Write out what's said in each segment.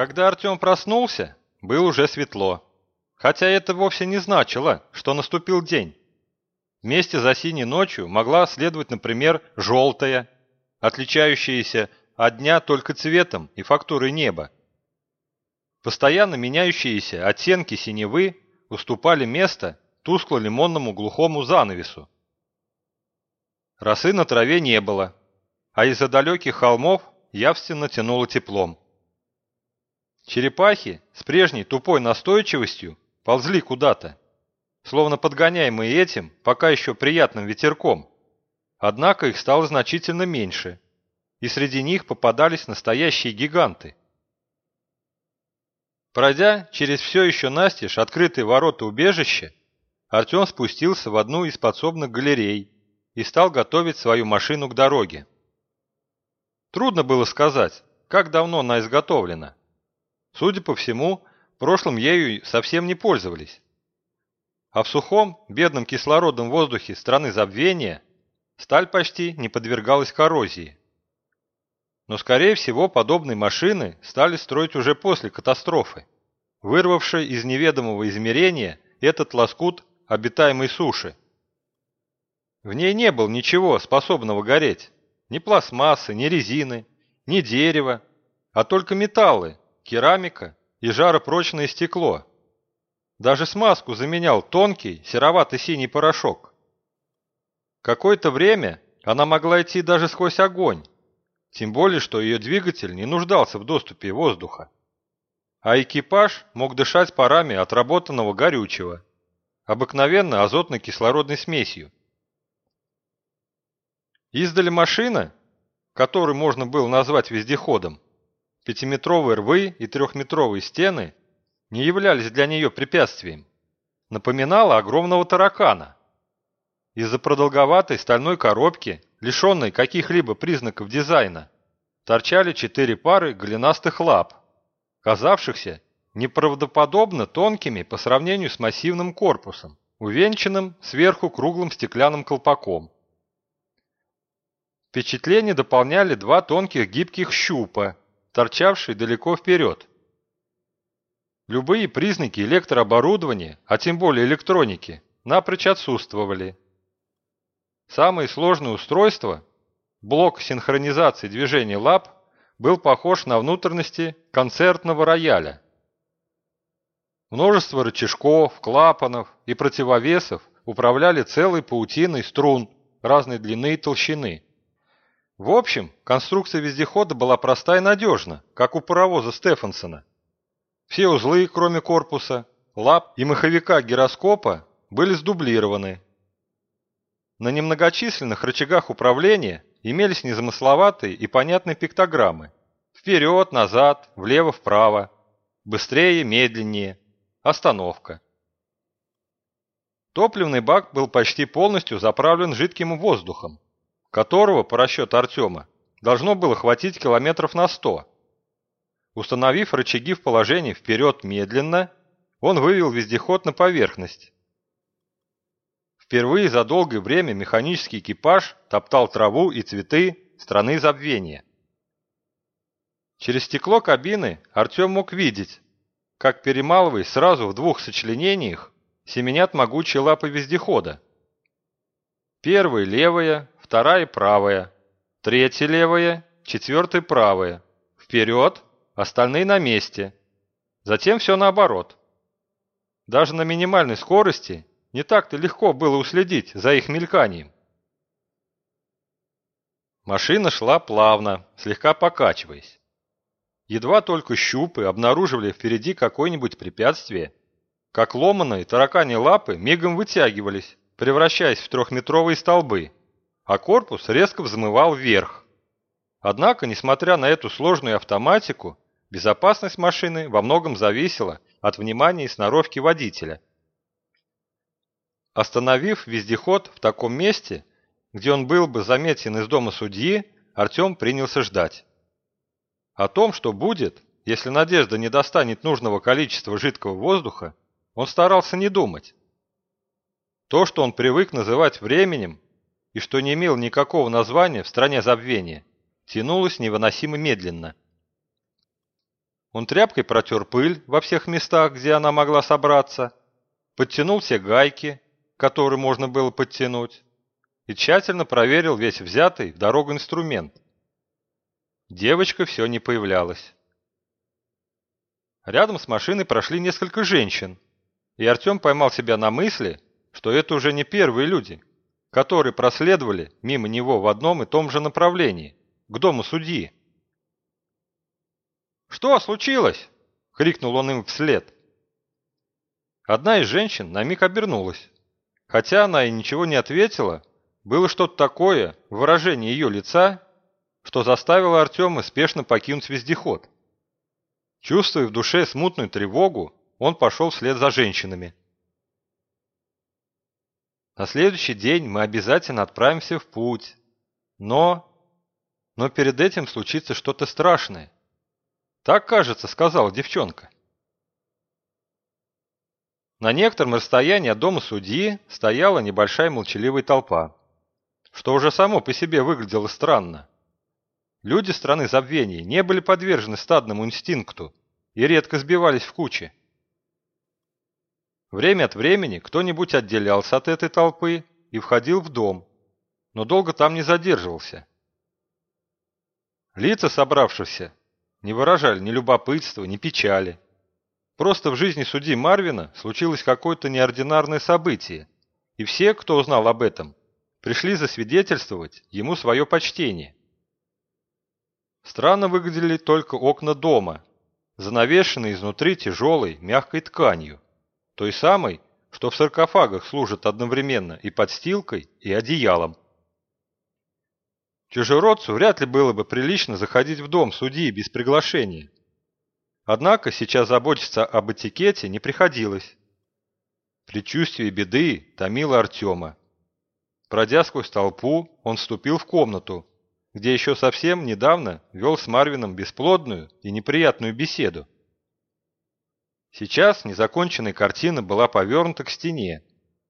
Когда Артем проснулся, было уже светло. Хотя это вовсе не значило, что наступил день. Вместе за синей ночью могла следовать, например, желтая, отличающаяся от дня только цветом и фактурой неба. Постоянно меняющиеся оттенки синевы уступали место тускло-лимонному глухому занавесу. Росы на траве не было, а из-за далеких холмов явственно тянуло теплом. Черепахи с прежней тупой настойчивостью ползли куда-то, словно подгоняемые этим пока еще приятным ветерком. Однако их стало значительно меньше, и среди них попадались настоящие гиганты. Пройдя через все еще настежь открытые ворота убежища, Артем спустился в одну из подсобных галерей и стал готовить свою машину к дороге. Трудно было сказать, как давно она изготовлена. Судя по всему, в прошлом ею совсем не пользовались. А в сухом, бедном кислородном воздухе страны забвения сталь почти не подвергалась коррозии. Но, скорее всего, подобные машины стали строить уже после катастрофы, вырвавшей из неведомого измерения этот лоскут обитаемой суши. В ней не было ничего, способного гореть. Ни пластмассы, ни резины, ни дерева, а только металлы, керамика и жаропрочное стекло. Даже смазку заменял тонкий сероватый синий порошок. Какое-то время она могла идти даже сквозь огонь, тем более, что ее двигатель не нуждался в доступе воздуха. А экипаж мог дышать парами отработанного горючего, обыкновенно азотно-кислородной смесью. Издали машина, которую можно было назвать вездеходом, пятиметровые рвы и трехметровые стены не являлись для нее препятствием, напоминала огромного таракана. Из-за продолговатой стальной коробки, лишенной каких-либо признаков дизайна, торчали четыре пары голенастых лап, казавшихся неправдоподобно тонкими по сравнению с массивным корпусом, увенчанным сверху круглым стеклянным колпаком. Впечатление дополняли два тонких гибких щупа, торчавшие далеко вперед. Любые признаки электрооборудования, а тем более электроники, напрочь отсутствовали. Самое сложное устройство, блок синхронизации движения лап, был похож на внутренности концертного рояля. Множество рычажков, клапанов и противовесов управляли целой паутиной струн разной длины и толщины. В общем, конструкция вездехода была проста и надежна, как у паровоза Стефансона. Все узлы, кроме корпуса, лап и маховика гироскопа, были сдублированы. На немногочисленных рычагах управления имелись незамысловатые и понятные пиктограммы. Вперед, назад, влево, вправо. Быстрее, медленнее. Остановка. Топливный бак был почти полностью заправлен жидким воздухом которого, по расчету Артема, должно было хватить километров на сто. Установив рычаги в положении вперед медленно, он вывел вездеход на поверхность. Впервые за долгое время механический экипаж топтал траву и цветы страны забвения. Через стекло кабины Артем мог видеть, как перемалываясь сразу в двух сочленениях, семенят могучие лапы вездехода. Первая левая, вторая правая, третья левая, четвертая правая. Вперед, остальные на месте. Затем все наоборот. Даже на минимальной скорости не так-то легко было уследить за их мельканием. Машина шла плавно, слегка покачиваясь. Едва только щупы обнаруживали впереди какое-нибудь препятствие, как ломаные таракани лапы мигом вытягивались, превращаясь в трехметровые столбы а корпус резко взмывал вверх. Однако, несмотря на эту сложную автоматику, безопасность машины во многом зависела от внимания и сноровки водителя. Остановив вездеход в таком месте, где он был бы заметен из дома судьи, Артем принялся ждать. О том, что будет, если Надежда не достанет нужного количества жидкого воздуха, он старался не думать. То, что он привык называть временем, и что не имел никакого названия в стране забвения, тянулось невыносимо медленно. Он тряпкой протер пыль во всех местах, где она могла собраться, подтянул все гайки, которые можно было подтянуть, и тщательно проверил весь взятый в дорогу инструмент. Девочка все не появлялась. Рядом с машиной прошли несколько женщин, и Артем поймал себя на мысли, что это уже не первые люди, которые проследовали мимо него в одном и том же направлении, к дому судьи. «Что случилось?» — крикнул он им вслед. Одна из женщин на миг обернулась. Хотя она и ничего не ответила, было что-то такое в выражении ее лица, что заставило Артема спешно покинуть вездеход. Чувствуя в душе смутную тревогу, он пошел вслед за женщинами. На следующий день мы обязательно отправимся в путь. Но... Но перед этим случится что-то страшное. Так, кажется, сказала девчонка. На некотором расстоянии от дома судьи стояла небольшая молчаливая толпа, что уже само по себе выглядело странно. Люди страны забвений не были подвержены стадному инстинкту и редко сбивались в кучи. Время от времени кто-нибудь отделялся от этой толпы и входил в дом, но долго там не задерживался. Лица собравшихся не выражали ни любопытства, ни печали. Просто в жизни судьи Марвина случилось какое-то неординарное событие, и все, кто узнал об этом, пришли засвидетельствовать ему свое почтение. Странно выглядели только окна дома, занавешенные изнутри тяжелой, мягкой тканью, той самой, что в саркофагах служит одновременно и подстилкой, и одеялом. Чужеродцу вряд ли было бы прилично заходить в дом судьи без приглашения. Однако сейчас заботиться об этикете не приходилось. Предчувствие беды томило Артема. Пройдя сквозь толпу, он вступил в комнату, где еще совсем недавно вел с Марвином бесплодную и неприятную беседу. Сейчас незаконченная картина была повернута к стене,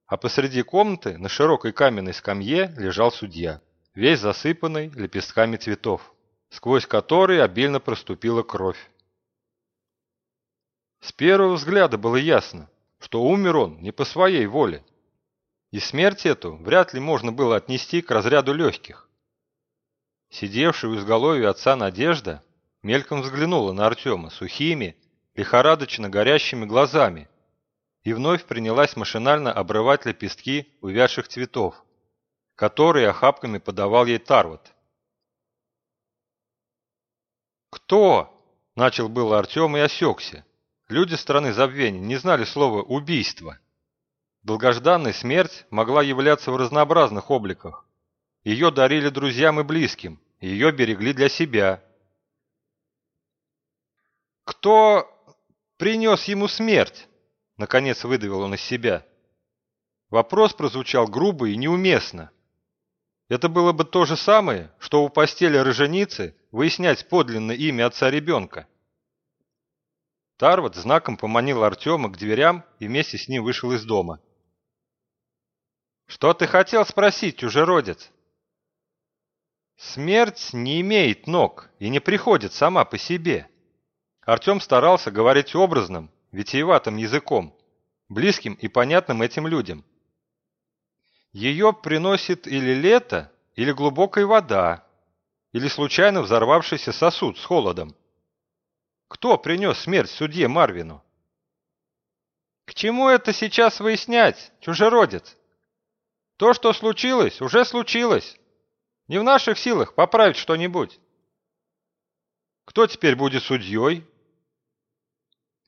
а посреди комнаты на широкой каменной скамье лежал судья, весь засыпанный лепестками цветов, сквозь которые обильно проступила кровь. С первого взгляда было ясно, что умер он не по своей воле, и смерть эту вряд ли можно было отнести к разряду легких. Сидевшая у изголовья отца Надежда мельком взглянула на Артема сухими, лихорадочно горящими глазами и вновь принялась машинально обрывать лепестки увядших цветов, которые охапками подавал ей Тарват. «Кто?» – начал было Артем и осекся. Люди страны забвения не знали слова «убийство». Долгожданная смерть могла являться в разнообразных обликах. Ее дарили друзьям и близким, ее берегли для себя. «Кто принес ему смерть?» – наконец выдавил он из себя. Вопрос прозвучал грубо и неуместно. Это было бы то же самое, что у постели роженицы выяснять подлинное имя отца ребенка. Тарват знаком поманил Артема к дверям и вместе с ним вышел из дома. «Что ты хотел спросить, чужеродец?» Смерть не имеет ног и не приходит сама по себе. Артем старался говорить образным, витиеватым языком, близким и понятным этим людям. Ее приносит или лето, или глубокая вода, или случайно взорвавшийся сосуд с холодом. Кто принес смерть судье Марвину? К чему это сейчас выяснять, чужеродец? То, что случилось, уже случилось. Не в наших силах поправить что-нибудь. Кто теперь будет судьей?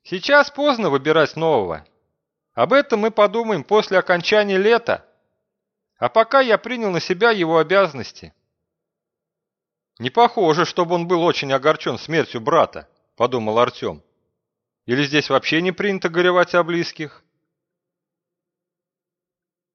Сейчас поздно выбирать нового. Об этом мы подумаем после окончания лета. А пока я принял на себя его обязанности. Не похоже, чтобы он был очень огорчен смертью брата, подумал Артем. Или здесь вообще не принято горевать о близких?